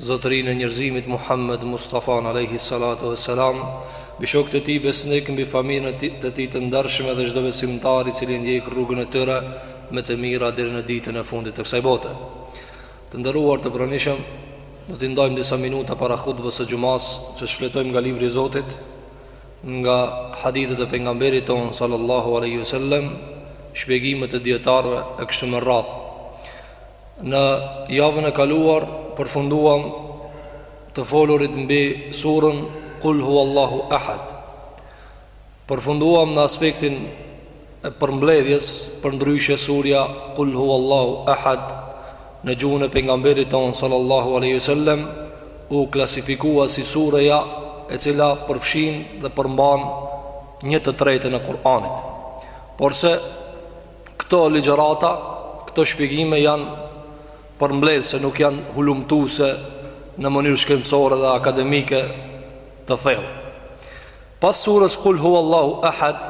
Zotërinë e njerëzimit Muhammed Mustafanë alejhi salatu ue selam Mbi shokët e tij besnikë mbi familjen e tij të të të ndershme dhe çdo besimtar i cili e ndjek rrugën e tyre Me të mira deri në ditën e fundit të kësaj bote Të nderuar të pranishëm Do t'i ndajmë disa minuta para hutbes së xhumasë Që shfletojmë nga libri i Zotit Nga hadithet e pejgamberit tonë Sallallahu aleyhi sallem Shpjegimet e dijetarëve e kështu me radhë Në javën e kaluar përfunduam të folurit mbi surën Kul hu Allahu ahad Përfunduam në aspektin e përmbledhjes përndryshe surja Kul hu Allahu ahad Në gjuhën e pejgamberit tonë sallallahu aleyhi sallem U klasifikua si sureja e cila përfshin dhe përmban një të tretën e Kur'anit Porse Këto ligjërata, këto shpjegime janë përmbledhëse nuk janë hulumtuese në mënyrë shkencore dhe akademike të thellë. Pas surës Kul hu Allahu Ahad,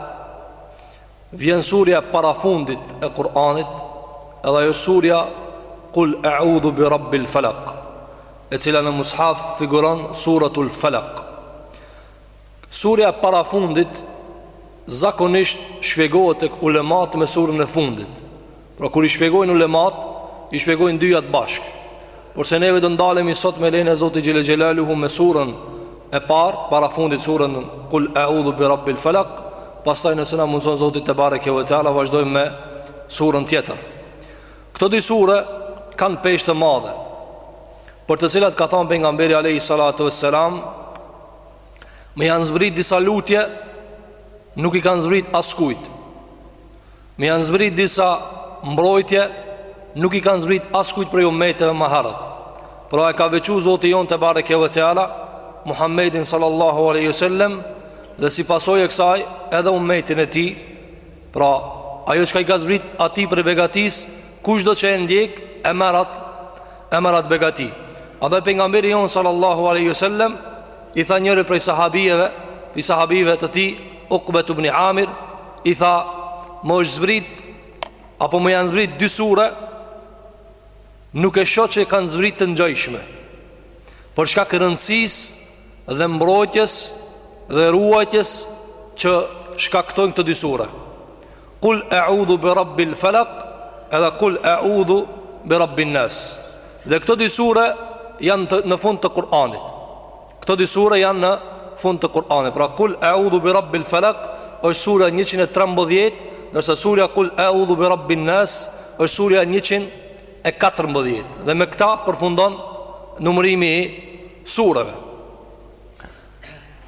vjen surja e parafundit e Kur'anit, edhe ajo surja Kul eudhu bi Rabbil Falak, e cila në mushaf figuron suratul Falak. Surja e parafundit zakonisht shpjegohet tek ulemat me surën e fundit. Pra kur i shpjegojnë ulemat, i shpjegojnë dyjat bashkë. Porse neve do ndalemi sot me lejen e Zotit Xhel-le Xhelaluhu me surën e parë, parafundit surën Kul Eudhu bi Rabbil Falak, pastaj nëse na mundëson Zoti tebareke ue teala, vazhdojmë me surën tjetër. Këto dy sure kanë peshë të madhe, për të cilat ka thënë pejgamberi Alejhi Salatu ue Selam, Më janë zbrit disa lutje Nuk i kanë zbrit askujt Më janë zbrit disa mbrojtje Nuk i kanë zbrit askujt prej umeteve më herët Pra e ka veçu Zoti jonë tebareke ue teala Muhammedin sallallahu aleyhi sallem Dhe si pasojë e kësaj edhe umetin e tij Pra ajo çka i ka zbrit atij prej begatisë Kushdo që e ndjek e merr atë E merr atë begati Andaj pejgamberi jonë sallallahu aleyhi sallem I tha njërit prej sahabijeve Prej sahabijeve të tij Ukbetu bni Amir I tha Më është zbrit Apo më janë zbrit dy sure Nuk e shoh që kanë zbrit të ngjashme Për shkak rëndësisë Dhe mbrojtjes Dhe ruajtjes Që shkaktojnë këto dy sure Kul eudhu bi rabbil felak Edhe kul eudhu bi rabbin nas Dhe këto dy sure janë të, në fund të Kur'anit Këto dy sure janë në fund të Kur'anit Pra kul eudhu bi rabbil felak është surja 113 Ndërsa surja kul eudhu bi rabbin nas është surja 114 Dhe me këta përfundon numërimi i sureve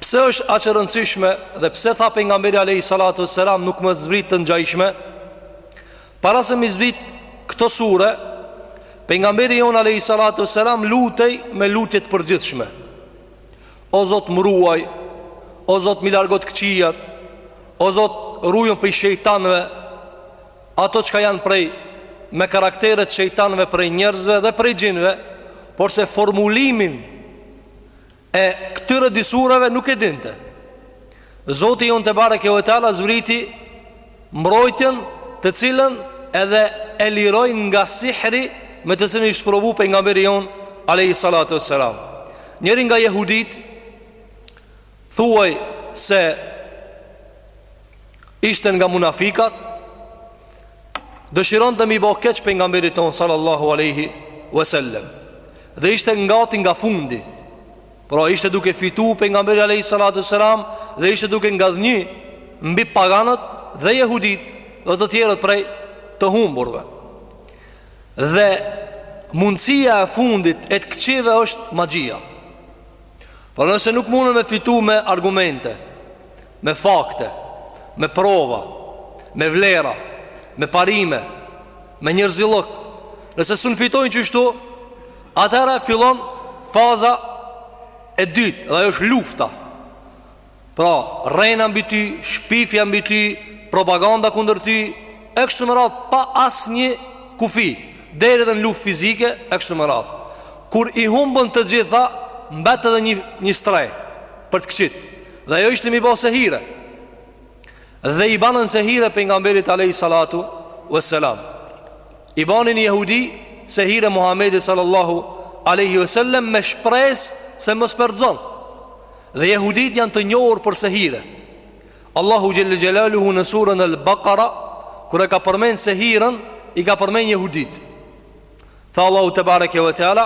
Pse është aq e rëndësishme dhe pse tha pejgamberi alayhi salatu wassalam nuk më është zbrit të ngjajshme? Para se me i zbrit këto sure, pejgamberi jonë alayhi salatu wassalam lutej me lutje të përgjithshme. O Zot më ruaj, o Zot m'i largo të këqijat, o Zot rujna prej shejtanëve, ato çka janë prej me karakteret shejtanëve prej njerëzve dhe prej xhinëve, por se formulimin E këtyre dy sureve nuk e dinte. Zoti jonë tebareke ve teala zvriti mbrojtjen të cilën edhe e lirojnë nga sihri me të cilin ish sprovu pejgamberi jonë alejhi salatu ve selam. Njëri nga jehudit thuaj se ishte nga munafikat Dëshironte me i bo keq pejgamberit tonë Sallallahu aleyhi wasallam Dhe ishte gati nga fundi Pra ishte duke fitu pejgamberi aleyhi salatu wasallam Dhe ishte duke ngadhënjy Mbi paganët dhe jehudit Dhe të tjerët prej të humburve Dhe mundësia e fundit e të këqive është magjia Pra nëse nuk mundën me fitu me argumente me fakte, me prova, me vlera, me parime, me njerëzillëk. Nëse s'un fitojnë qështu, atëherë fillon faza e dytë, dhe ajo është lufta. Pra, rrena mbi ty, shpifja mbi ty, propaganda kundër ty, e kështu me radhë pa asnjë kufi, deri edhe në luftë fizike, e kështu me radhë. Kur i humbën të gjitha, mbet edhe një, një strehë, për të këqijtë. Dhe ajo ishte me i bo sehire Dhe i banën sehire pejgamberit Alejhi Salatu Ve Selam I bani ni jehudi sehire Muhammedit Salallahu Alejhi Ve Selam Me shpresë se mos pe zon Dhe jehudit janë të njohur për sehire Allahu Xhel-le Xhelaluhu në surën el Bekara Kur e ka përmend sehiren I ka përmend jehudit Tha Allahu Tebareke Ve Teala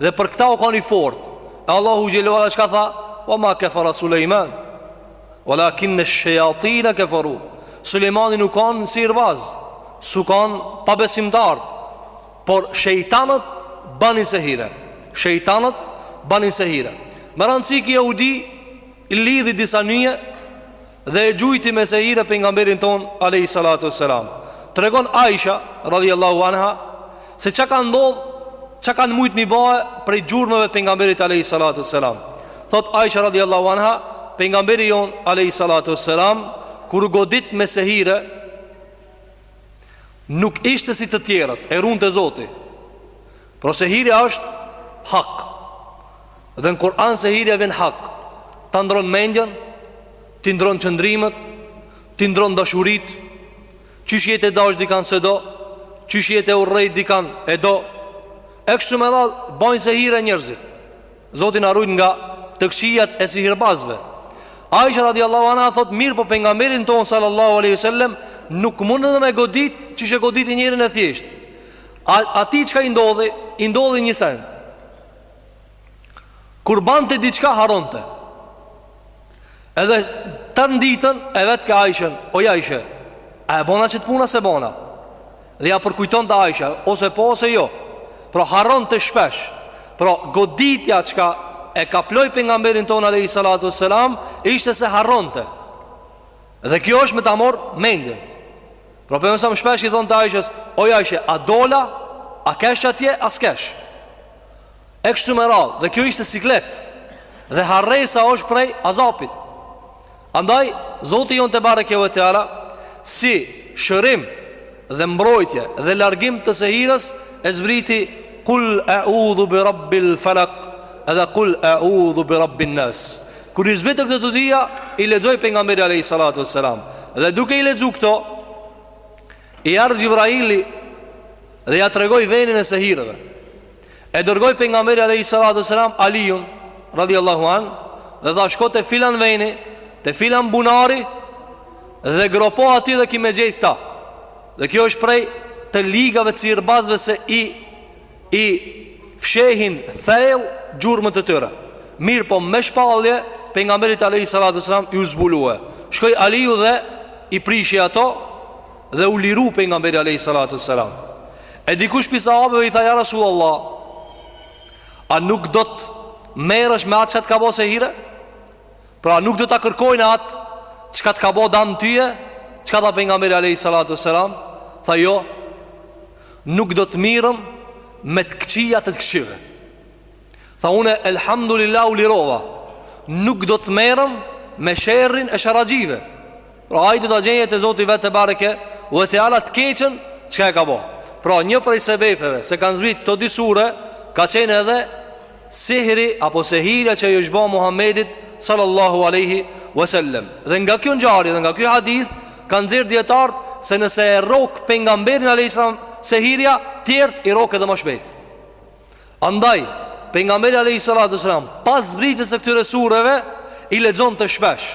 Dhe për këta u kanë i fort E Allahu xhel-le ve ala çka tha Ve ma kefera Sulejman Ve lakinne shejatine keferu Sulejmani nuk u kanë sihirbaz S'u kanë pabesimtar Por shejtanët banin sehire Shejtanët banin sehire Me rëndësi ky jehudi i lidhi disa nyje Dhe e gjujti me sehire pengamberin tonë Alehi salatu e selam Tregon Aisha Radhi Allahu anha Se çka ka ndodh Çka kanë mujt mi ba Prej gjurmeve pengamberit Alehi salatu e selam Thotë Aisha Radhi Allahu anha Pengamberi jonë Alehi salatu e selam Kur u godit me sehire Nuk ishte si të tjerët E runte Zoti Pra sehirja është hak Dhe në Kur'an sehirja vjen hak Ta ndron mendjen T'i ndron qëndrimet T'i ndron dashuritë Qysh je t'e dasht dikan s'e do Qysh je t'e urrejt dikan e do E kështu me radhë Bajnë sehire njerëzit Zoti na rujt nga të këqijat e sihirbazve Aisha radiallahu anha thotë mirëpo pengamberin tonë sallallahu aleyhi sallem Nuk mund me godit Qysh e goditi njerin e thjeshtë Atij çka i ndodhi, i ndodhi një sen Kur bante diçka harronte Edhe të ditën e vetke Ajshën Oj Aishe A e bona qet pun a s'e bona Dhe ia përkujtonte Ajshja Ose po ose jo Pra harronte shpesh Pra goditja çka e kaploi pengamberin tonë Alehi Salatu Selam Ishte se harronte Dhe kjo është me ta marr mendjen Pra për me sa ma shpesh i thonte Ajshës Oj Ajshe, a dola, a kesh qatje, a s'kesh E kështu me radhë, dhe kjo ishte siklet Dhe harresa është prej azapit Andaj, Zoti jonë tebareke ue teala Si shërim dhe mbrojtje dhe largim të sehirës E zbriti Kul eudhu bi rabbil felek Edhe kul eudhu bi rabbin nas Kur i zbritën këto të dyja, i lexoi pejgamberi alayhis salatu wassalam. Dhe duke i lexu këto, i erdh Xhibraili dhe ia tregoi venin e sehirëve. E dërgoi pejgamberi alayhis salatu wassalam Aliun radhiyallahu an dhe tha shko te filan veni, te filan bunari dhe gropo aty dhe ki me gjetë këtë. Dhe kjo është prej të ligave të sihirbazve se i I fshehin thellë gjurmët e tyre. Mirëpo me shpallje pejgamberit alayhi salatu sallam iu zbulue. Shkoi Aliu dhe i prishi ato dhe u liru pejgamberi alayhi salatu sallam. E dikush prej sahabeve i tha ja Rasulullah, a nuk do të merresh me atë çka të ka bo sehire? Pra nuk do ta kërkojsh atë çka të ka bo dam tyje? Çka tha pejgamberi alayhi salatu sallam? Tha jo, Nuk do të merrem me të këqijat e të këqijve. Tha une, elhamdulillah u lirova, nuk do të merrem me sherrin e sherraxhive. Pra ai do ta gjejë te Zoti vet tebareke ue teala të keqen, çka e ka bo. Pra një prej sebepeve se kanë zbrit këto dy sure, ka qenë edhe Sihri apo sehirja që i është bo Muhammedit sallallahu alaihi wasallam. Dhe nga kjo ngjarje dhe nga kjo hadith kanë nxjerr dijetart se nëse e rrok pejgamberin alaihi salam sehirja, tjert i rrok edhe ma shpejt. Andaj pejgamberi alaihi salatu wasallam pas zbritjes së këtyre sureve i lexonte shpesh.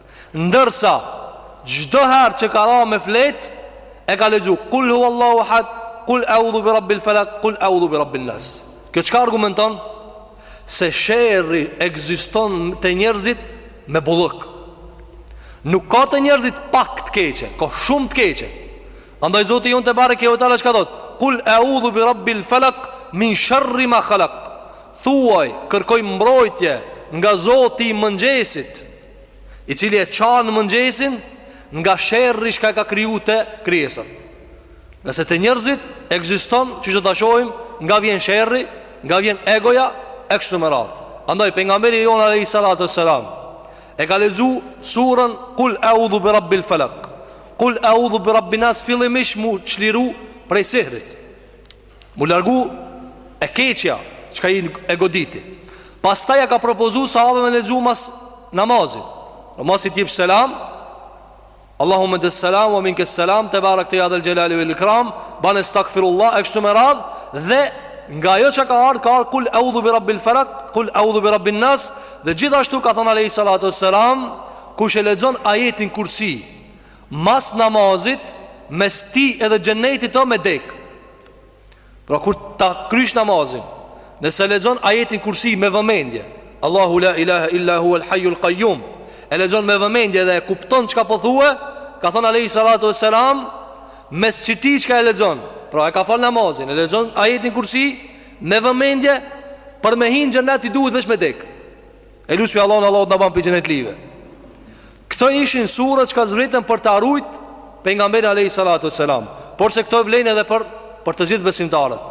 Ndërsa çdo herë që ka ra me flet e ka lexu kul huwallahu ahad kul a'udhu bi rabbil falaq kul a'udhu bi rabbin nas. Kjo çka argumenton se sherri ekziston te njerëzit me bullëk. Nuk ka te njerëzit pak të keqe, ka shumë të keqe. Andaj Zoti jonë tebareke ve teala çka thot? Kul a'udhu bi rabbil falaq min sharri ma khalaq. Thuaj, kërkoj mbrojtje nga Zoti i mëngjesit. i cili e çan mëngjesin nga sherri çka ka kriju te krijesat. Nëse te njerëzit ekziston, që do ta shohim, nga vjen sherri, nga vjen egoja e kështu me radhë. Andaj pejgamberi jon alayhi salatu wassalam e ka lexu surën Kul a'udhu bi rabbil falaq. Kul a'udhu bi rabbin nas fillimisht mu çliru prej sihrit. Mu largu e keqja çka e goditi Pastaj ja ka propozu sahabve me lexu mas namazit masi t'jepsh selam Allahume ente selam Wa minke selam Tebarakte ja dhel xhelali vel ikram Ban estagfirullah E kështu me radh Dhe nga ajo çka ka ardh Ka ardh kul eudhu bi rabbil felak Kul eudhu bi rabbin nas Dhe gjithashtu ka thonë alejhi salatu selam Kush e lexon ajetin kursi Mas namazit mes tij edhe xhenetit o me dek Pra kur ta krysh namazin Nëse lexon ajetin kursi me vëmendje Allahu la ilaha illa hu el hajju el kajjum E lexon me vëmendje dhe e kupton çka po thue Ka thonë alejhi salatu ve selam Mes qëtij çka e lexon Pra e ka fal namazin E lexon ajetin kursi me vëmendje Për me hi n'xhenet i duhet veç me dek E lusim Allahun Allahu t'na ban prej xhenetlive Këto ishin surat çka zbritën për ta rujt pejgamberin alejhi salatu wassalam, por se këto vlen edhe për për të gjithë besimtarët.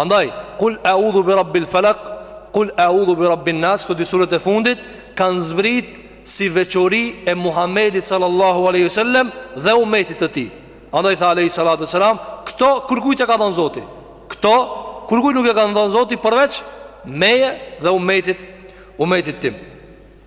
Andaj, kul a'udhu bi rabbil falaq, kul a'udhu bi rabbin nas, këto dy surat e fundit kanë zbrit si veçori e Muhamedit sallallahu alaihi wasallam dhe umetit të tij. Andaj tha alejhi salatu wassalam, këto kurkujt e ka dhonë Zoti. Këto kurkujt nuk e ka dhonë Zoti përveç meje dhe umetit umetit tim.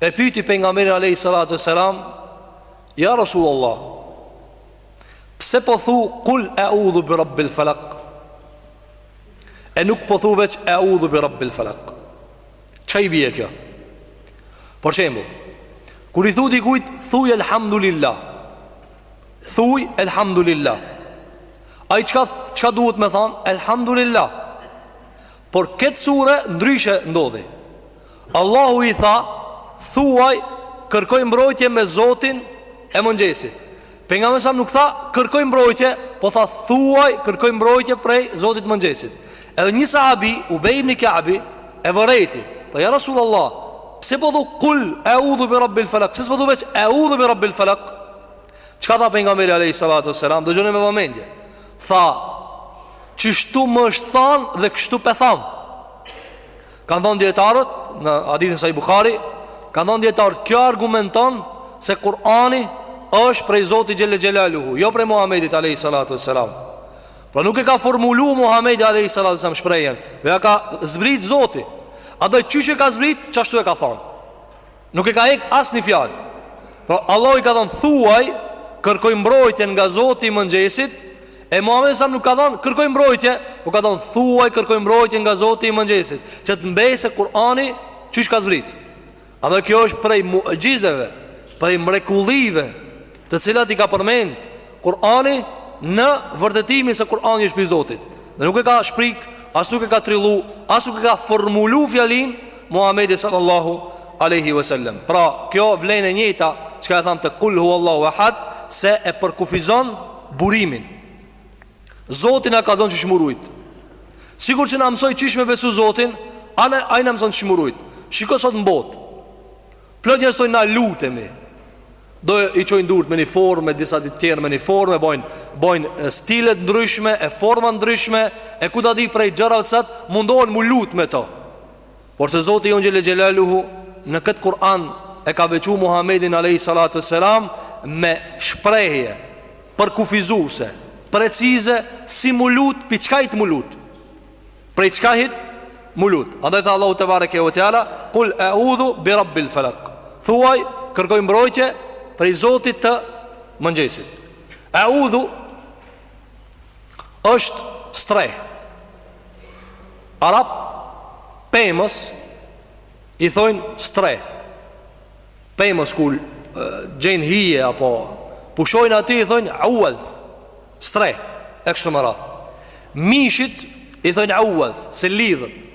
E pyti Pejgamberin alejhi salatu ve selam Ja Rasul Allah Pse po thu Kul eudhu bi rabbil felak E nuk po thu veç eudhu bi rabbil felak Çka i bje kjo Për shembull Kur i thu dikujt Thuj elhamdulillah Thuj elhamdulillah Ai çka, çka duhet me than Elhamdulillah Por këtë sure ndryshe ndodhi Allahu i tha, Thuaj, kërkoj mbrojtje me Zotin e mëngjesit. Pejgamberi a.s. nuk tha, kërkoj mbrojtje, po tha, thuaj, kërkoj mbrojtje prej Zotit të mëngjesit. Edhe një sahabi, Ubej ibni Kabi, e vërejti. Tha, po ja Rasul Allah, pse po thu kul eudhu bi rabbil falak, pse s'po thu veç eudhu bi rabbil falak? Çka tha Pejgamberi alejhi salatu ve selam, dëgjoni me vëmendje. Tha, qeshtu më është than dhe kështu pe tham. Kanë thënë dijetarët Në hadithin sahih Bukhari Kanë thënë dijetarët Kjo argumenton Se Kurani është prej Zoti Xhel-le Xhelaluhu Jo prej Muhammedit a.s. Pra nuk e ka formulu Muhammedi a.s. shprehjen Po ia ka zbrit Zoti Edhe qysh e ka zbrit Qashtu e ka thonë Nuk e ka hek asnjë fjalë. Pra Allahu i ka thënë thuaj kërkoj mbrojtje nga Zoti i mëngjesit e Muhamedi a.s. nuk ka thënë kërkoj mbrojtje, po ka thënë thuaj kërkoj mbrojtje nga Zoti i mëngjesit, që të mbesë Kur'ani qysh ka zbrit. Edhe kjo është prej muxhizeve, prej mrekullive të cilat i ka përmend Kur'ani në vërtetimin se Kur'ani është prej Zotit. Dhe nuk e ka shpik, as nuk e ka trillu, as nuk e ka formulu fjalinë Muhamedi sallallahu alaihi wasallam. Pra, kjo vlen e njëjta çka e thamë te kul huvallahu ahad se e përkufizon burimin. Zoti na ka thënë qysh m'u rujt. Sikur që na mësoi qysh me besu Zotin, ai na mëson qysh m'u rujt. Shiko sot në botë. Plot njerëz thonë na lutemi. Do i çojnë durt me një formë, disa të tjerë me një formë, bojnë, bojnë stile t'ndryshme, e forma t'ndryshme, e ku ta di prej gjërave, mundohen mu lutë me to. Por se Zoti jonë xhel-le xhelaluhu, në këtë Kur'an e ka veçu Muhammedin a.s. me shprehje përkufizuse, precize, si mu lutë, prej çkahit mu lutë. Prej çkahit mu lut Andaj tha Allahu tebareke ve teala Kul eudhu bi rabbil felak Thuaj kërkoj mbrojtje Prej zotit të mëngjesit Eudhu është streh Arabt pemës i thojnë streh Pemës ku gjejnë hije Apo pushojnë aty i thojnë Uadh Streh, e kështu me radhë Mishit i thojnë auadh, se lidhet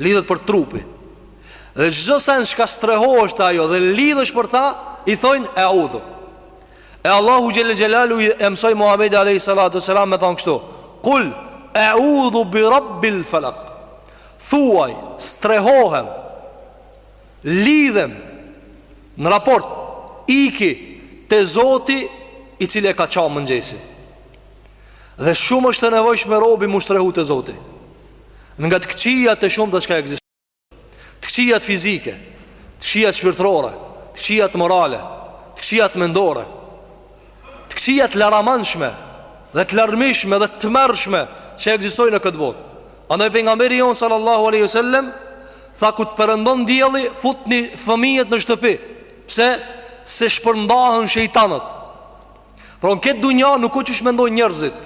Lidhet për trupi Dhe çdo sen çka strehohesh te ajo Dhe lidhesh për ta I thojnë eudhu E Allahu Xhele Xhelaluhu e mësoi Muhammedin a.s. me thanë kështu Kul eudhu bi rabbil falak Thuaj, strehohem Lidhem Në raport Iki Te zoti I cili e ka ça mëngjesin Dhe shumë është e nevojshme robi M'u strehu te zoti Nga të këqijat e shumta çka ekzistojnë Të këqijat fizike Të këqijat shpirtërore Të këqijat morale Të këqijat mendore të këqija të laramanshme dhe të larmishme dhe të tmerrshme që ekzistojnë në këtë botë. Andaj pejgamberi jon sallallahu alaihi wasallam tha kur të perëndon dielli futni fëmijët në shtëpi. Pse se shpërndahen shejtanët. Pra në këtë dunja nuk o qysh mendojnë njerëzit.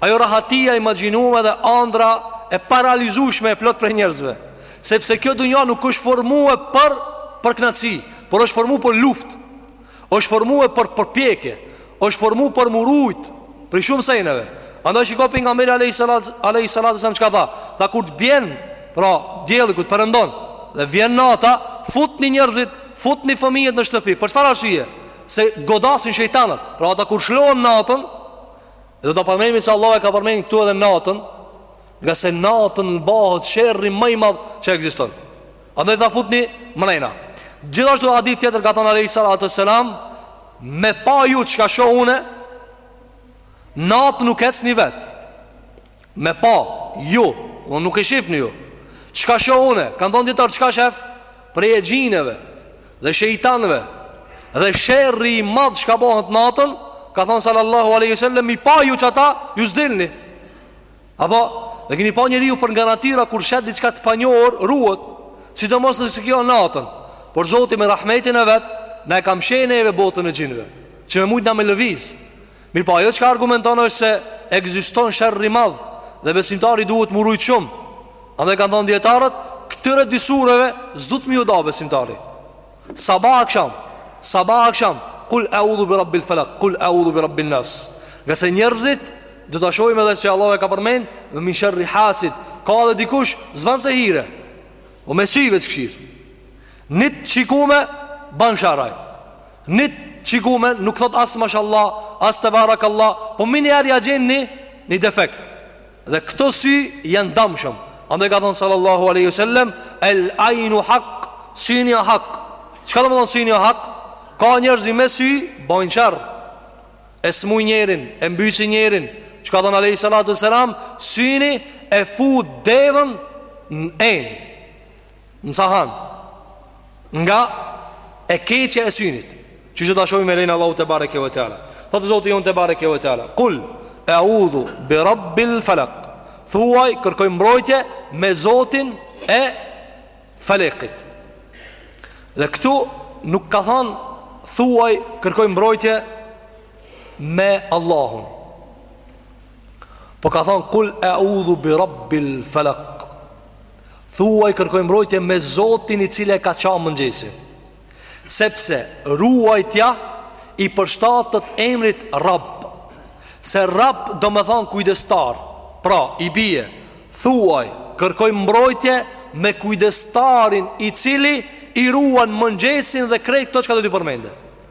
Ajo rahatia e imagjinume dhe andra e parealizushme e plot prej njerëzve. Sepse kjo dunja nuk është formue për për knaqësi, por është formu për luftë. Është formue për përpjekje është formu për m'u rujt Prej shumë sejneve Andaj shiko pejgamberi alejhi salatu selam çka tha Tha kur të bjen Pra dielli kur të perëndon Dhe vjen nata Futni njerëzit Futni fëmijët në shtëpi Për çfarë arsye Se godasin shejtanët Pra ata kur shlohen natën E do ta përmenim se Allahu e ka përmen këtu edhe natën Ngase natën bëhet sherri ma i madh që ekziston Andaj tha futni mrena. Gjithashtu hadith tjetër ka thënë alejhi salatu wasselam, me pa ju çka shoh unë, natë nuk ecni vet. Me pa ju, unë nuk e shifni ju. Çka shoh unë? Kan thënë dijetarët çka shef? Prej exhinëve dhe shejtanëve. Dhe sherri i madh çka bëhet natën, ka thënë sallallahu alaihi wasallam, m'i pa ju qata, ju s'dilni. Apo, dhe keni pa njeriu për nga natyra Kur shet diçka të panjohur, ruhet Sidomos nëse kjo natën Por zoti me rahmetin e vet Na e ka mshef neve botën e xhinëve Që me mujt na me lëviz Mirëpo, ajo çka argumenton është se Ekziston sherr i madh Dhe besimtari duhet m'u rujt shumë Andaj kanë thanë dijetarët Këtyre dy sureve s'duhet m'iu da besimtari Sabah aksham Sabah aksham Kul eudhu bi rabbil felak Kul eudhu bi rabbin nas Ngase njerëzit Do ta shohim edhe që Allahu e ka përmen Ve min sherri hasid Ka dhe dikush s'ban sehire O me sy veç të kshyr Ni t'shikume Ban sharaj Ni t'shikume Nuk thot as mashallah As tebarakallah Po menjëherë ia gjen një Një defekt Dhe këto sy janë damshëm. Andaj ka thënë sallallahu alejhi ve selem, "El ainu hak, syni është hak." Çka domethonë syni është hak? Ka njerëz me sy bojnë çare. E smuj njerin, e mbysi njerin. Çka thënë alejhi salatu ve selam, syni e fut devën në enë. m'sa han Nga e keqja e synit Që do ta shohim me lejen e Allahut tebareke ve teala Thotë Zoti jonë tebareke ve teala Kul eudhu bi rabbil felek Thuaj kërkoj mbrojtje me Zotin e felekit Dhe këtu nuk ka than Thuaj kërkoj mbrojtje me Allahun Po ka than kul eudhu bi rabbil felek Thuaj kërkoj mbrojtje me Zotin i cili e ka ça mëngjesin. Sepse ruajtja i përshtatet emrit Rabb. Se Rabb domethanë kujdestar. Pra, i bie, thuaj kërkoj mbrojtje me kujdestarin i cili i ruan mëngjesin dhe krejt këto çka do t'i përmendë.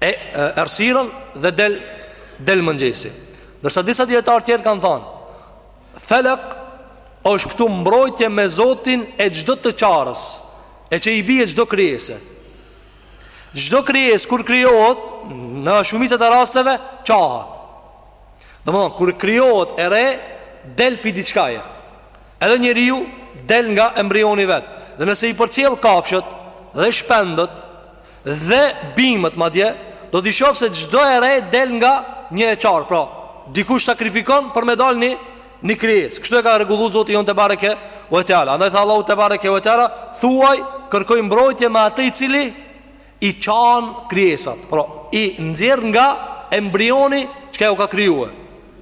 e errësirën dhe del del mëngjesi. Ndërsa disa dietar të tjerë kanë thënë, Felek është kërko mbrojtje me Zotin e çdo të çarës, e që i bie çdo krijese. Çdo krijesë kur krijohet në shumicën e rasteve çahet. Domthon kur krijohet e re del pi diçkaje. Edhe njeriu del nga embrioni i vet. Dhe nëse i përcjell kafshët dhe shpendët Dhe bimët madje do t'shohsh se çdo e re del nga një e çarë, pra dikush sakrifikon për me dalë një një krijesë. Kështu e ka rregullu Zoti jonë tebareke ve teala. Andaj tha Allahu tebareke ve teala, thuaj kërkoj mbrojtje me atë i cili i çan krijesat. Pra i nxjerr nga embrioni çka u ka krijue.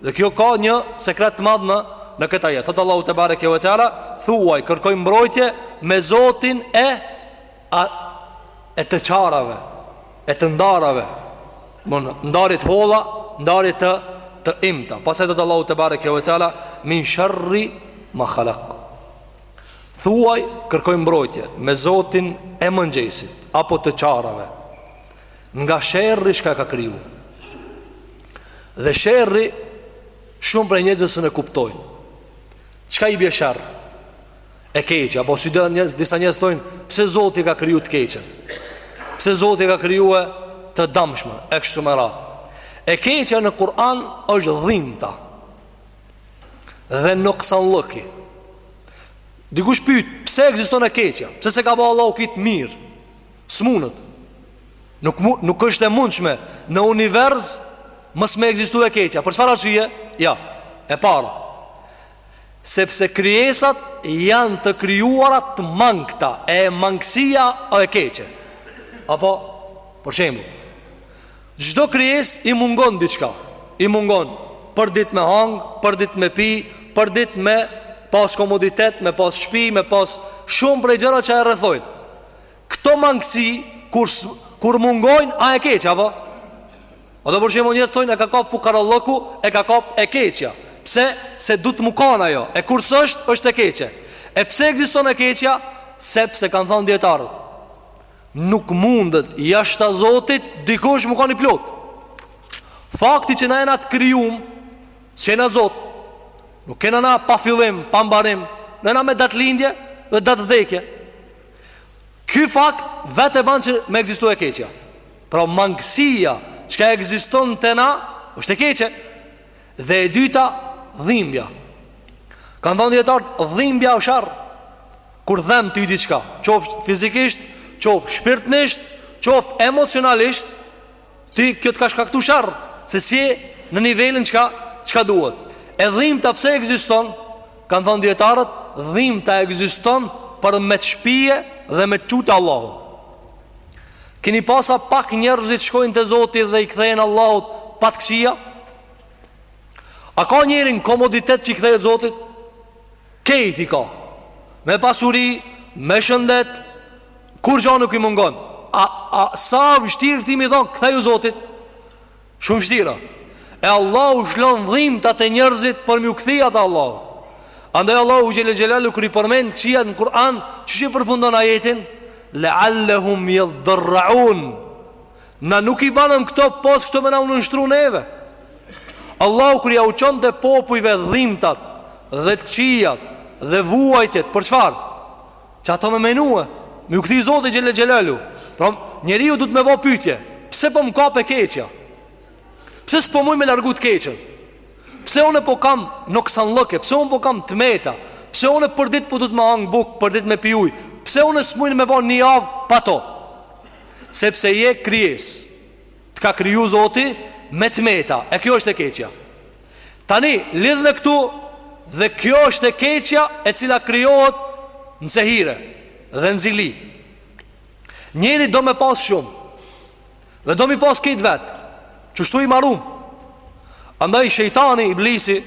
Dhe kjo ka një sekret të madh në në këtë ajet. Thotë Allahu tebareke ve teala, thuaj kërkoj mbrojtje me Zotin e A e të qarave E të ndarave domethon, ndarje t'holla ndarje të, të imta Pastaj thotë Allahu tebareke ve teala Min sherri ma halak Thuaj kërkoj mbrojtje Me zotin e mëngjesit Apo të qarave Nga sherri çka ka kriju Dhe sherri Shumë prej njerëzve s'e kuptojnë Çka i bje sherri e keqja apo si do njerëz disa njerëz thonë pse Zoti ka kriju të keqen pse Zoti ka krijue të damshmen e kështu me radhë e keqja në Kur'an është dhimta dhe noksanllëki dikush pyet pse ekziston e keqja pse s'e ka ba Allahu krejt mirë s'munet nuk nuk është e mundshme në univers mos me ekzistu e keqja për çfarë arsye ja e para Sepse krijesat janë të krijuara të mangëta, e mangësia a e keqe. Apo, për shembull, çdo krijesë i mungon diçka. I mungon për ditë me hang, për ditë me pi, për ditë me pas komoditet, me pas shtëpi, me pas shumë prej gjëra që e rrethojnë. Këto mangësi kur, kur mungojnë a e keqja po? A do për shembull njerëz thojnë e ka kap fukarallëku e ka kap e keqja Pse se duhet me kan ajo e kur s'është është e keqja E pse ekziston e keqja sepse kanë thonë dijetarët Nuk mundet jashta Zotit dikush me kanë i plotë Fakti që na jena të krijum s'jena zot Nuk jena na pa fillim, pa mbarim Jena me datë lindje dhe datë vdekje Ky fakt vetë e ban që me ekzistu e keqja Pra mangësia çka ekziston te na është e keqe Dhe e dyta dhimbja Kanë thonë dijetarët dhimbja o sherr Kur dhemb ty diçka Qoftë fizikisht, qoftë shpirtnisht, qoftë emocionalisht Ti kjo të ka shkaktu sherr Se s'je në nivelin çka, çka duhet E dhimta pse ekziston Kanë thonë dijetarët Dhimta ekziston për me të shpi dhe me të çu te Allahu Keni pa sa pak njerëzit shkojnë te Zoti dhe i kthehen Allahut pa të këqija A ka njeri n'komoditet që i kthehet zotit Krejt i ka Me pasuri Me shëndet Kurgjo nuk i mungon A, a sa vështirë këtij me i thonë Ktheju zotit Shumë vështirë a E Allahu lshon dhimta te njerëzit Për m'ju kthy ata Allahut Andaj Allahu xhele xhelaluhu Kur i përmend këqijat në Kur'an Qysh i përfundon ajetin Le alehum jetedarraun Na nuk i banëm këto pos këta me na u nënshtru neve Allahu kur jau çonte popujve dhimtat Dhe të këqijat Dhe vuajtjet Për çfarë Që ata me menue Me ju kthy Zotit xhele xhelaluhu Pra njeriu duhet me bo pytje Pse po më kap e keqja Pse s'po muj me largu të keqen Pse unë po kam noksanllëke Pse unë po kam të meta Pse unë për ditë po duhet me hangër bukë Për ditë me pi ujë Pse unë s'muj me bo një javë Pa to Sepse je krijesë Të ka kriju zoti me të meta E kjo është e keqja Tani, lidhen këtu Dhe kjo është e keqja e cila krijohet në sihire Dhe në zili Njeri do me pas shumë Dhe do m'i pas krejt vetë Qështu i marum Andaj shejtani Iblisi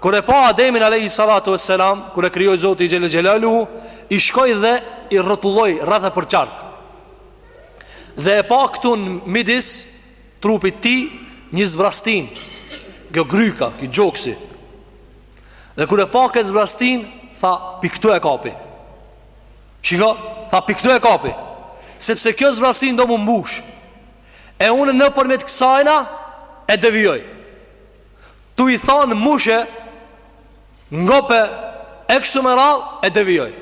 Kur e pa Ademin alejhi salatu ue selam Kur e krijoi Zoti xhel-le xhelaluhu I shkoi dhe i rrotulloi Rreth e përqark Dhe e pa këtu në midis Trupit tij Një zbraztinë Kjo gryka, kjo gjoksi Dhe kur e pa këtë zbraztinë Tha pi këtu e kapi Shiko Tha pi këtu e kapi Sepse kjo zbraztinë do m'u mbush E unë nëpërmjet kësajna e devijoj. Tu i thanë mushe, ngope, e kështu me radhë e devijoj.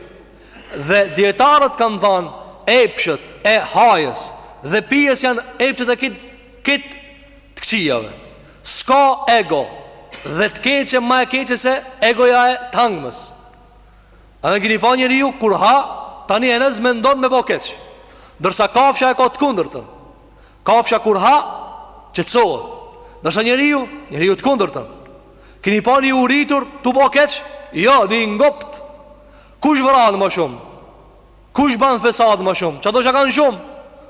Dhe dijetarët kanë thanë, epshet e hajes dhe pijes janë epshet e kit kit të këqijave. S'ka ego dhe të keqe ma e keqe se egoja e t'hangmes. Edhe kini pa njeriu kur ha Tani e nis mendon me bo keq Ndërsa kafsha e ka të kundërtën Kafsha kur ha Qetësohet Ndërsa njeriu Njeriu të kundërtën Kini pa një uritur Tu bo keq Jo, një ngopt Kush vran ma shumë Kush ban fesad ma shumë? Qato që kanë shumë.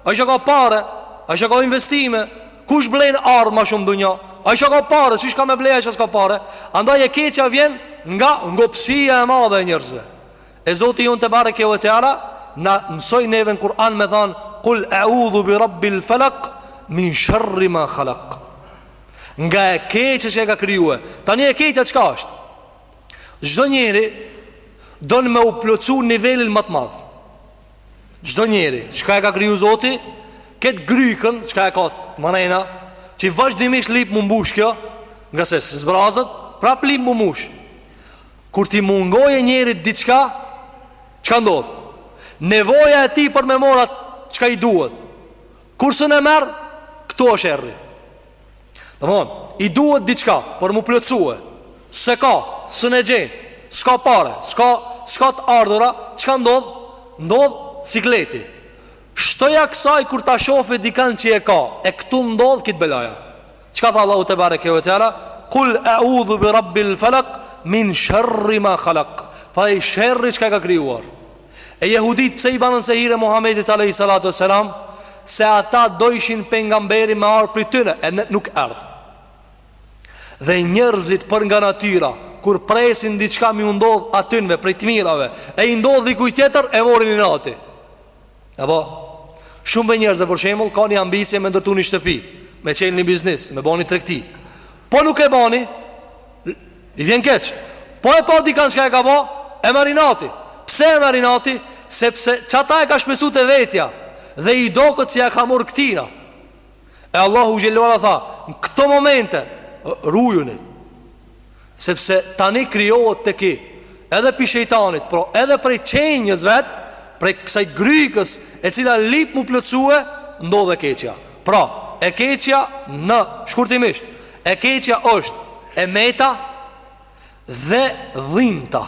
Ai që ka pare, ai që ka investime, kush blen armë ma shumë n'dynja? Ai që ka pare, se çka me ble ai që s'ka pare. Andaj e keqja vjen nga ngopësia e madhe e njerëzve. E Zoti jonë tebareke ve teala na mësoi neve në Kur'an me thanë kul a'udhu bi rabbil falaq min sharri ma khalaq. Nga e keqja çka e ka krijue. Tani e keqja çka është? Çdo njeri don me u plotsu nivelin ma të madh. Çdo njeri, çka e ka kriju Zoti, këtë grykën, çka e ka mrena, që vazhdimisht lip m'u mbush kjo, ngase zbrazet, prap lip m'u mbush. Kur t'i mungojë njerit diçka, çka ndodh? Nevoja e tij për me marr atë çka i duhet. Kur s'un e merr, këtu është sherri. Domethon, i duhet diçka Për m'u plotsue S'e ka, s'un e gjen S'ka pare, s'ka, s'ka të ardhura Çka ndodh? Ndodh cikleti Shtoja kësaj kur ta shofi dikan që e ka E këtu ndodh kit belaja Çka tha Allahu tebareke ve teala? Kul eudhu bi rabbil falak Min sherri ma khalak Pej sherrit çka ka krijuar E jehudit pse i banën sehire Muhammedit alejhi salatu ue selam Se ata dojshin pejgamberi me ardh prej tyne E nuk erdh Dhe njerëzit për nga natyra Kur presin diçka m'iu ndodh atynve prej të mirave E i ndodh dikujt tjetër e morin inati Apo Shumë prej njerëzve për shembull ka një ambicie me ndërtu një shtëpi Me çel një biznis, me ba një tregti Po nuk e bani I vjen keq. Po e pa dikan çka e ka ba, e merr inati. Pse e merr inati? Sepse çata e ka shpesu te vetja dhe i doket se ja ka marr ktina. E Allahu teala tha, në këto momente rujuni. Sepse tani krijohet tek i edhe prej shejtanit, por edhe prej qenies vet, prej kësaj grykës e cila lip mu plotësue, ndodh e keqja. Pra, e keqja në shkurtimisht, E keqja është e meta dhe dhimta.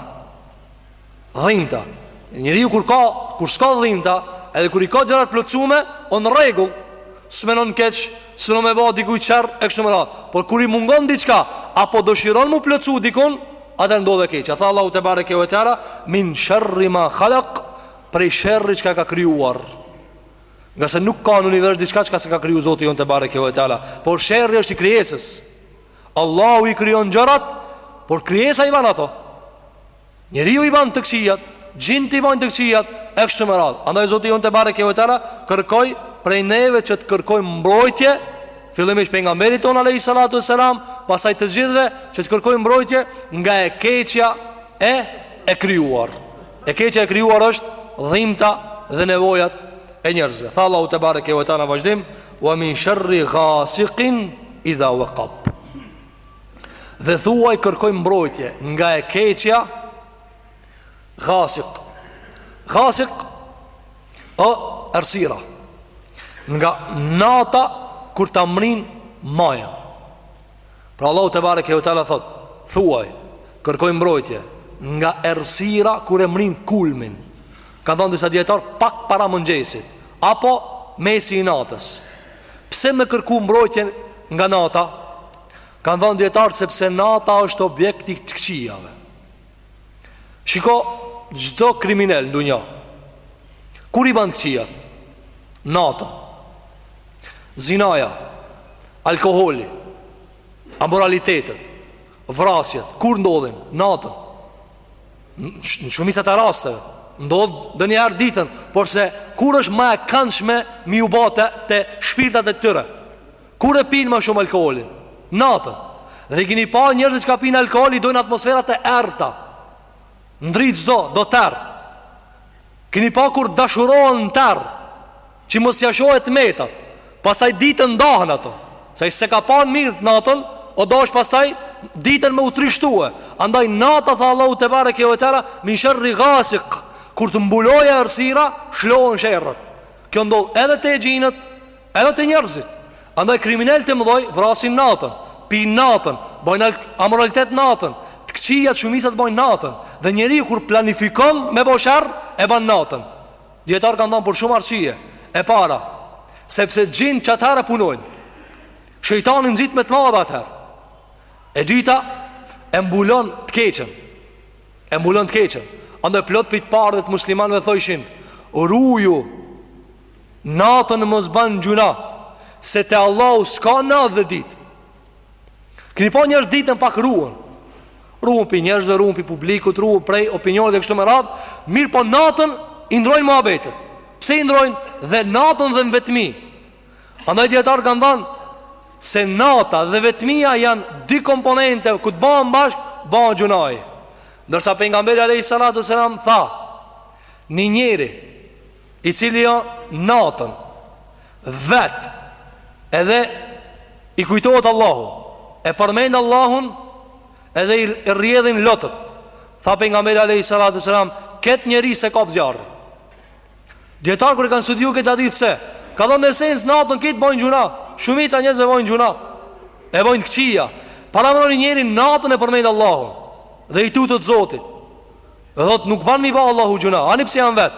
Dhimta. Njeriu kur ka, kur s'ka dhimta, edhe kur i ka gjërat plotësuar, o n'rregull. S'menon keq, s'menon me ba dikuj sherr e kështu me radhë. Por kur i mungon diçka, apo dëshiron mu plotësu dikun, atëher ndodh e keqja. Tha Allahu tebareke ve teala, min sharri ma khalaq, prej sherrit çka e ka krijuar. Ngase nuk ka në univers diçka çka s'e ka kriju Zoti jonë tebareke ve teala Por sherri është i krijesës Allahu i krijon gjërat Por krijesa i ban ato Njeriu i ban të këqijat Xhinët i ban të këqijat E kështu me radhë Andaj Zoti jonë tebareke ve teala Kërkoi prej neve që të kërkojmë mbrojtje Fillimisht pejgamberit tonë Alejhi salatu ve selam Pastaj të gjithve që të kërkojmë mbrojtje Nga e keqja e e krijuar E keqja e krijuar është dhimta dhe nevojat e njerëzve. Tha Allahu tebareke ve teala n'vazhdim, "Wa min sharri ghasiqin idha waqab." Dhe thuaj kërkoj mbrojtje nga e keqja ghasiq. Ghasiq o errsira. Nga nata kur ta mrin majën. Pra Allahu tebareke ve teala thotë Thuaj, kërkoj mbrojtje Nga errsira kur e mrin kulmin Kan thanë disa dijetar pak para mëngjesit Apo mesi i natës Pse me kërku mbrojtje nga nata Kan thanë dijetar sepse nata është objekt i të këqijave Shiko çdo kriminel n'dunja. Kur i ban t'këqijat? Natën. Zinaja, alkooli, amoralitetet, vrasjet, kur ndodhin? Natën. Në shumicat e rasteve ndodh ndonjëherë ditën, porse kur është ma e kandshme me u ba te shpirtat e tyre. Kur e pinë më shumë alkoholin? Natën. Dhe keni pa njerëzit çka pinë alkohol i dojnë atmosferat e errëta. N'dritë s'do, do tërr. Keni pa kur dashurohen në tërr, që mos t'ja shoh t'metat. Pastaj ditën ndahen ato. Se s'e ka pa mirë natën, u dasht pastaj ditën me u trishtue. Andaj nata tha Allahu tebareke ve teala min sharri ghasiq. Kur të mbulojë errësira, shlohen sherrat. Kjo ndodh edhe te xhinët, Edhe te njerëzit. Andaj kriminelët e mëdhaj vrasin natën, pijnë natën, bëjnë amoralitet natën, të këqijat shumica bëjnë natën dhe njeriu kur planifikon me bëj sherr e bën natën. Dijetarët kanë thënë për shumë arsye. E para, sepse xhint atëherë punojnë. Shejtani nxit me të madhe atëherë. E dyta, e mbulon të keqen. E mbulon të keqen. Andaj plot prej t'parëve të muslimanëve thoshin, "Ruju Natën mos ban gjynah se te Allahu s'ka natë dhe dit Keni pa njerëz ditën pak ruhen Ruhen prej njerëzve ruhen prej publikut Ruhen prej opinionit dhe kështu me radhë Mirëpo natën ndrrojnë muhabetet Pse ndrrojnë dhe natën dhe në vetëmi Andaj dijetarët kanë thanë Se nata dhe vetmia janë dy komponente Kur t'bahen bashkë, bahet gjynahi Ndërsa pejgamberi a.s. tha Një njeri i cili asht natën vet edhe i kujtohet Allahu e përmend Allahun edhe i rrjedhin lotët tha pejgamberi alayhi salatu selam kët njeri s'e kap zjarri dijetarët kur e kanë studiu këtë hadith se ka dhënë në esencë natën krejt bëjnë gjynah shumica e njerëzve bëjnë gjynah e bëjnë këqija paramenoni njerin natën e përmend Allahun dhe i tutët Zotit Dhe thotë nuk ban me i ba Allahut gjynah Ani pse jam vet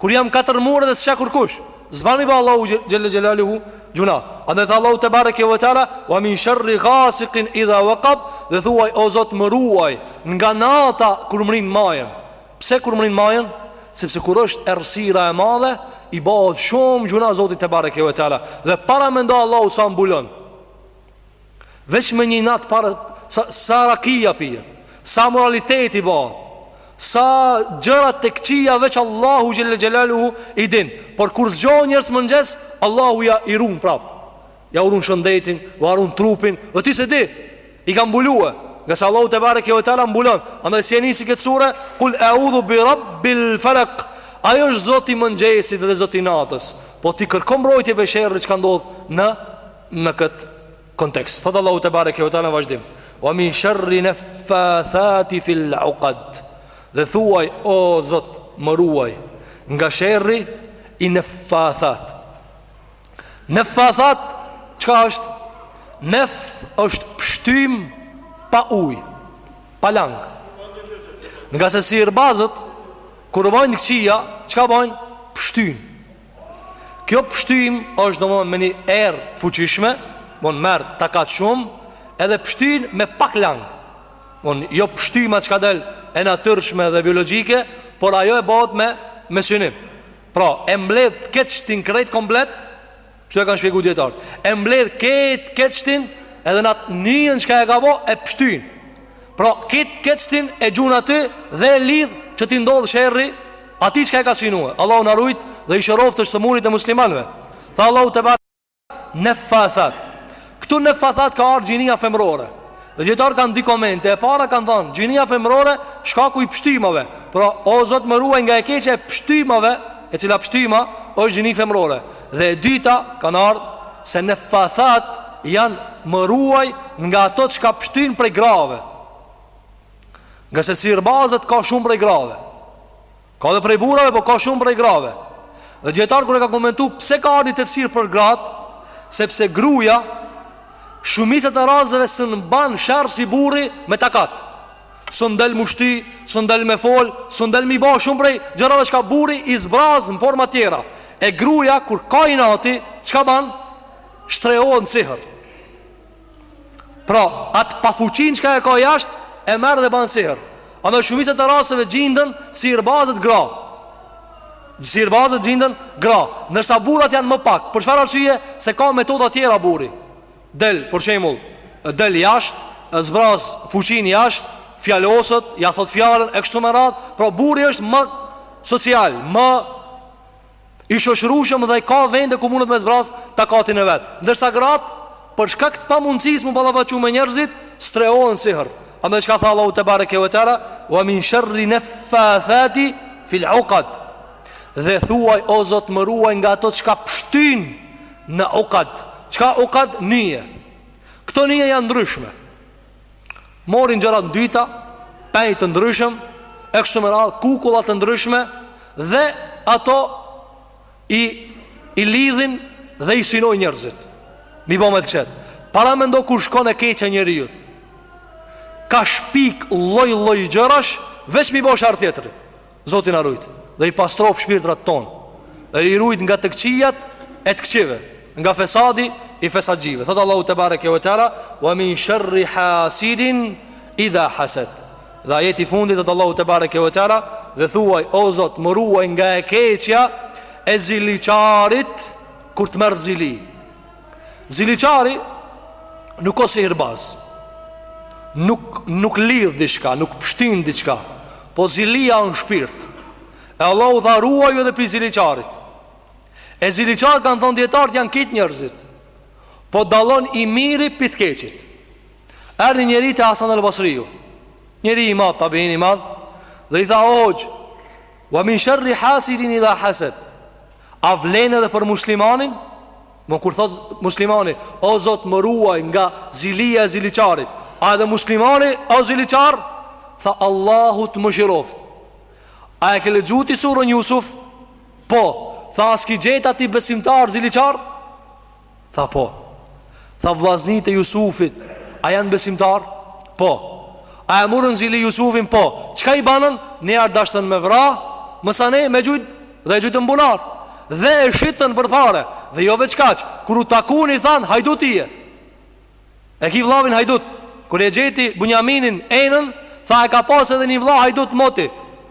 Kur jam katër mure dhe s'ka kurkush S'ban me i ba Allahut xhel-le xhelaluhu gjynah Andaj tha Allahu tebareke ve teala Wa min sherri gasikin idha vekab Dhe thuaj o zot më ruaj Nga nata kur mrrin majen Pse kur mrrin majen? Sepse kur është errësira e madhe I bëhet shumë gjynah Zotit tebareke ve teala Dhe paramendo Allahu sa mbulon Veç me një natë para sa, sa rakia pihet Sa amoraliteti bahet Sa gjëra të këqija veç Allahu xhel-le xhelaluhu i din Por kur zgjohen njerëz n'mëngjes Allahu jau run prap Jau run shëndetin, jau run trupin Dhe ti s'e di I ka mbulue Ngase Allahu tebareke ve teala mbulon Andaj si e nisi këtë sure Kul eudhu bi rabbil felek Ajo është zoti i mëngjesit dhe zoti i natës Po ti kërko mbrojtje prej sherrit çka ndodh në në këtë kontekst. Thotë Allahu te bareke ve teala në vazhdim: "Wa min sharri nafathati fil 'uqad." Dhe thuaj o Zot, më ruaj nga sherri i nafathat. Nafathat çka është? Nafth është pshtym pa ujë, pa lang. Ngase sihirbazët kur bajnë këqija, çka bajnë? Pshtyn. Kjo pështymë është domethënë me një erë të fuqishme Domethënë merr takat shumë Edhe pështyn me pak lang Domethënë jo pështyma çka del e natyrshme dhe biologike Por ajo e bëhet me, me synim Pra, e mbledh keqtinë krejt komplet Kështu e kanë shpjegu dijetarët E mbledh krejt keqtinë Edhe në atë nyjën çka e ka bo e pështyn Pra këtë keqtinë e gjun aty dhe e lidh që t'i ndodhë sherri atij çka e ka synue Allahu na rujt dhe i shëroftë të sëmurët e muslimanëve Tha Allahu te bareke Nefathat Këtu nefathat ka ardhë gjinia femrore Dhe dijetarët kanë dy komente E para kanë thanë Gjinia femrore shkaku i pështymave Pra o zot më ruaj nga e keqja e pështymave E cila pështyma është gjini femrore Dhe e dyta kanë ardhë se nefathat janë më ruaj nga ato çka pështyjnë prej grave. Ngase sihirbazët ka shumë prej grave. Ka dhe prej burrave, po ka shumë prej grave. Dhe dijetarët kur e kanë komentu, pse ka ardhë një tefsir për gratë, sepse gruja shumicën e rasteve s'un ban sherr si burri me takat. S'un del mu shty, s'un del me fol, s'un del mi ba shumë prej gjërave çka burri i zbraz në forma tjera E gruja kur ka inati, çka ban? Strehohet në sihër Pra, atë pafuqinë çka e ka jasht, e merr dhe ban sihër Andaj shumicën e rasteve gjinden sihirbazët gra Sihirbazët gjinden gra Ndërsa burrat janë më pak, për çfarë arsye se ka metoda tjera burri Del, për shembull, del jashtë, e zbraz fuqinë jashtë, fjaloset, ja thot fjalën e kështu me radh, pra burri është më social, më i shoqërueshëm dhe ka vende ku mundet me zbraz takatin e vet. Ndërsa gratë, për shkak të pamundësisë mu ballafaqu me njerëzit, strehohen n'sihr. Andaj çka tha Allahu te bareke ve teala, "Wa min sharri nafathati fil uqad." Dhe thuaj o Zot më ruaj nga ato çka pshtyn Në uqad Çka uqad nyje Këto nyje janë t'ndryshme Morin gjërat e ndyta Penj të ndryshëm E kështu me radhë kukulla të ndryshme Dhe ato I, i lidhin dhe i synojnë njerëzit Mi bo me të keqe Paramendo ku shkon e keqja e njeriut Ka shpik lloj lloj gjërash Veç mi bo sherr tjetrit Zoti na rujt dhe i pastroft shpirtrat ton dhe i rujt nga të këqijat e të këqive nga fesadi i fesadxhive thot Allahu te bareke ve teala wa min sharri hasidin idha hasad dhe ajeti i fundit thot Allahu te bareke ve teala dhe thuaj o Zot më ruaj nga e keqja e ziliqarit kur të merr zili Ziliqari nuk o sihirbaz Nuk, nuk lidh diçka, nuk pështyn diçka Po zilia o n'shpirt E Allahu tha ruaju edhe prej ziliqarit E ziliqarët kanë thonë dijetarët janë krejt njerëzit Po dallon i miri prej të keqit Erdhi njëri te Hasan el Basriju Njeri i madh, tabiin i madh Dhe i tha o hoxhë Wa min sharri hasidin idha hasad. A vlen edhe për muslimanin? Më kur thot muslimani, o Zot më ruaj nga zilia e ziliqarit. A edhe muslimani o ziliqar? Tha Allahu të mëshiroft. A e ke lexu ti surën Jusuf? Po. Tha a s'ki gjet aty besimtar ziliqar? Tha po Tha vllaznit e Jusufit A janë besimtar? Po A e murën zili Jusufin? Po Çka i banën? Niherë dashtën me vra Masanej me gjujt dhe e gjujtën n'bunar Dhe e shitën për pare Dhe jo veç kaq Kur u takun i thanë hajdut je E ki vllavin hajdut Kur e gjeti Bunjaminin enën Tha e ka pas edhe një vlla hajdut moti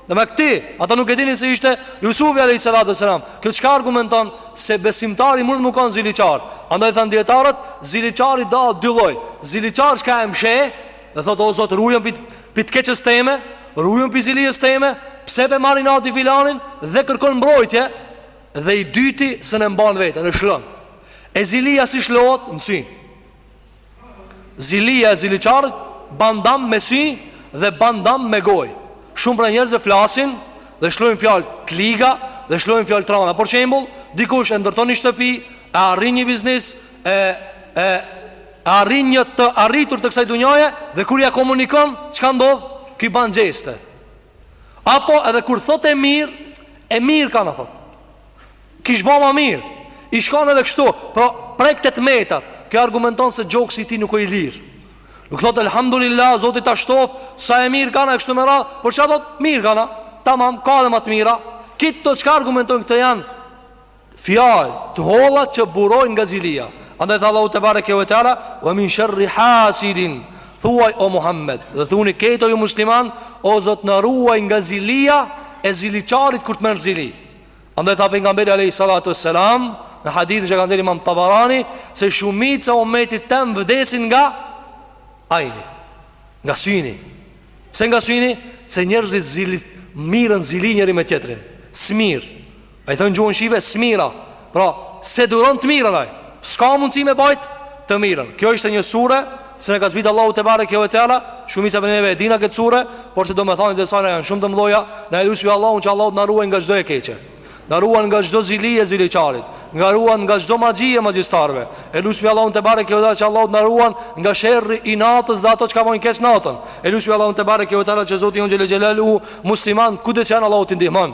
Demek ti Ata nuk e dini se ishte Jusufi a.s. Kjo çka argumenton Se besimtari mund me kanë ziliqar Andaj thanë dijetarët Ziliqari da dy lloj Ziliqar çka e msheh Dhe thotë o Zot rujëm prej, prej t'keqes teme Rujëm prej zilisë teme Pse pe marr inati filanin Dhe kërkon mbrojtje Dhe i dyti s'un e mban veten, e shlon E zilia si shlohet në sy Zilia e ziliqarit ban dam me sy Dhe ban dam me gojë Shumë prej njerëzve flasin Dhe shlojnë fjalë të liga Dhe shlojnë fjalë t'rana Për shembull, dikush e ndërton një shtëpi E arrin një biznis E, e, e arrin një të arritur të kësaj dunjaje Dhe kur ja komunikon, çka ndodh? Ky ban gjeste Apo edhe kur thot e mirë, e mirë kanka thot. Kish ba ma mirë. I shkon edhe kështu, pra prek të metat. Kjo argumenton se gjoksi i tij nuk o i lirë. Nuk thot elhamdulillah, Zoti ta shtoft, sa e mirë kanka e kështu me radh, por çfarë thot? Mirë kanka. Tamam, ka edhe ma të mira. Këto çka argumenton këto janë Fjalë të holla që burojnë nga zilia. Andaj tha Allahu tebareke ve teala, "Wa min sharri hasidin." Thuaj o Muhammed, dhe thuni këto ju musliman, o Zot na ruaj nga zilia e ziliqarit kur të merr zili. Andaj tha pejgamberi alayhi salatu wassalam, në hadithin që ka nxjerrë Imam Tabarani, se shumica e ummetit tem vdesin nga ajni, nga syni. Pse nga syni? Se njerëzit zilit mirren zili njëri me tjetrin. Smirë. A i thënë gjuhën shqipe smira Pra s'e duron të mirën ai S'ka mundësi me bajt të mirën Kjo ishte një sure Që na ka zbritë Allahu tebareke ue teala Shumica prej neve e dinë këtë sure Porse domethëniet e saj janë shumë të mëdha Ne e lusim Allahun që Allahu të na ruajë nga çdo e keqe Na ruan nga çdo zili e ziliqarit Na ruan nga çdo magji e magjistarëve E lusmi Allahun tebareke ue teala që Allahu t'na ruan Nga sherri i natës dhe ato që bojnë keq natën E lusmi Allahun tebareke ue teala që Zoti ynë xhele xhelaluhu Muslimanët kudo që janë Allahu t'i ndihmon